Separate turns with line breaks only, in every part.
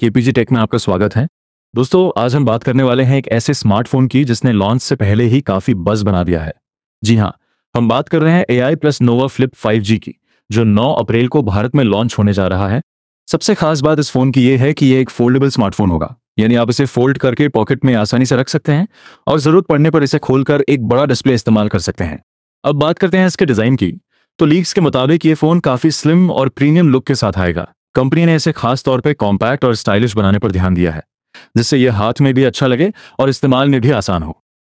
KPG take में आपका स्वागत है। दोस्तों, आज हम बात करने वाले हैं एक ऐसे स्मार्टफ़ोन की जिसने लॉन्च से पहले ही काफ़ी बज बना दिया है। जी हाँ हम बात कर रहे हैं A I plus Nova flip 5G की, जो 9 अप्रैल को भारत में लॉन्च होने जा रहा है। सबसे खास बात इस फ़ोन की यह है कि ये एक फोल्डेबल स्मार्टफ़ोन होगा, यानी आप इसे फोल्ड करके पॉकेट में आसानी से रख सकते हैं और ज़रूरत पड़ने पर इसे खोलकर एक बड़ा डिस्प्ले इस्तेमाल कर सकते हैं। अब बात करते हैं इसके डिज़ाइन की तो लीक्स के मुताबिक ये फ़ोन काफ़ी स्लिम और प्रीमियम लुक के साथ आएगा। कंपनी ने इसे खास तौर पे कॉम्पैक्ट और स्टाइलिश बनाने पर ध्यान दिया है, जिससे यह हाथ में भी अच्छा लगे और इस्तेमाल में भी आसान हो।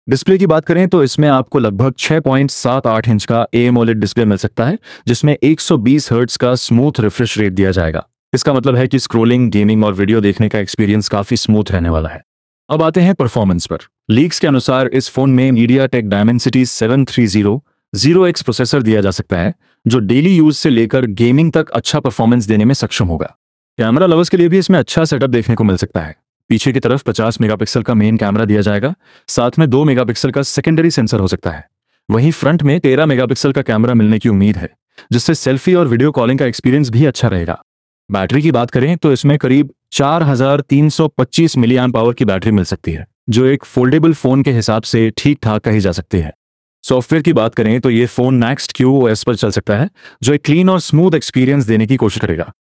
डिस्प्ले की बात करें तो इसमें आपको लगभग 6.78 इंच का एमोलेड डिस्प्ले मिल सकता है, जिसमें 120 हर्ट्ज का स्मूथ रिफ्रेश रेट दिया जाएगा। इसका मतलब है कि स्क्रोलिंग, गेमिंग और वीडियो देखने का एक्सपीरियंस काफ़ी स्मूथ रहने वाला है। अब आते हैं परफॉर्मेंस पर। लीक्स के अनुसार इस फ़ोन में MediaTek Dimensity seven three zero zero X processor दिया जा सकता है, जो डेली यूज़ से लेकर गेमिंग तक अच्छा परफॉर्मेंस देने में सक्षम होगा। कैमरा लवर्स के लिए भी इसमें अच्छा सेटअप देखने को मिल सकता है। पीछे की तरफ़ 50 मेगापिक्सल का मेन कैमरा दिया जाएगा, साथ में 2 मेगापिक्सल का सेकेंडरी सेंसर हो सकता है। वहीं फ्रंट में 13 मेगापिक्सल का कैमरा मिलने की उम्मीद है, जिससे सेल्फी और वीडियो कॉलिंग का एक्सपीरियंस भी अच्छा रहेगा। बैटरी की बात करें तो इसमें करीब 4325 मिलियन पावर की बैटरी मिल सकती है, जो एक फोल्डेबल फ़ोन के हिसाब से ठीक ठाक कही जा सकती है। सॉफ्टवेयर की बात करें तो ये फ़ोन नेक्स्ट क्यू एस पर चल सकता है, जो एक क्लीन और स्मूथ एक्सपीरियंस देने की कोशिश करेगा।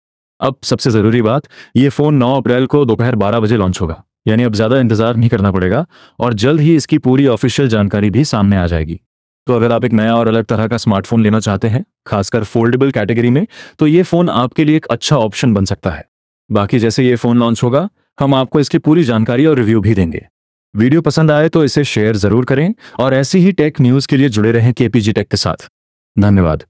अब सबसे ज़रूरी बात, ये फ़ोन 9 अप्रैल को दोपहर 12 बजे लॉन्च होगा। यानी अब ज़्यादा इंतज़ार नहीं करना पड़ेगा और जल्द ही इसकी पूरी ऑफिशियल जानकारी भी सामने आ जाएगी। तो अगर आप एक नया और अलग तरह का स्मार्टफ़ोन लेना चाहते हैं, खासकर फोल्डेबल कैटेगरी में तो ये फ़ोन आपके लिए एक अच्छा ऑप्शन बन सकता है। बाकी जैसे ये फ़ोन लॉन्च होगा, हम आपको इसकी पूरी जानकारी और रिव्यू भी देंगे। वीडियो पसंद आए तो इसे शेयर ज़रूर करें और ऐसी ही टेक न्यूज़ के लिए जुड़े रहें केपीजी टेक के साथ। धन्यवाद।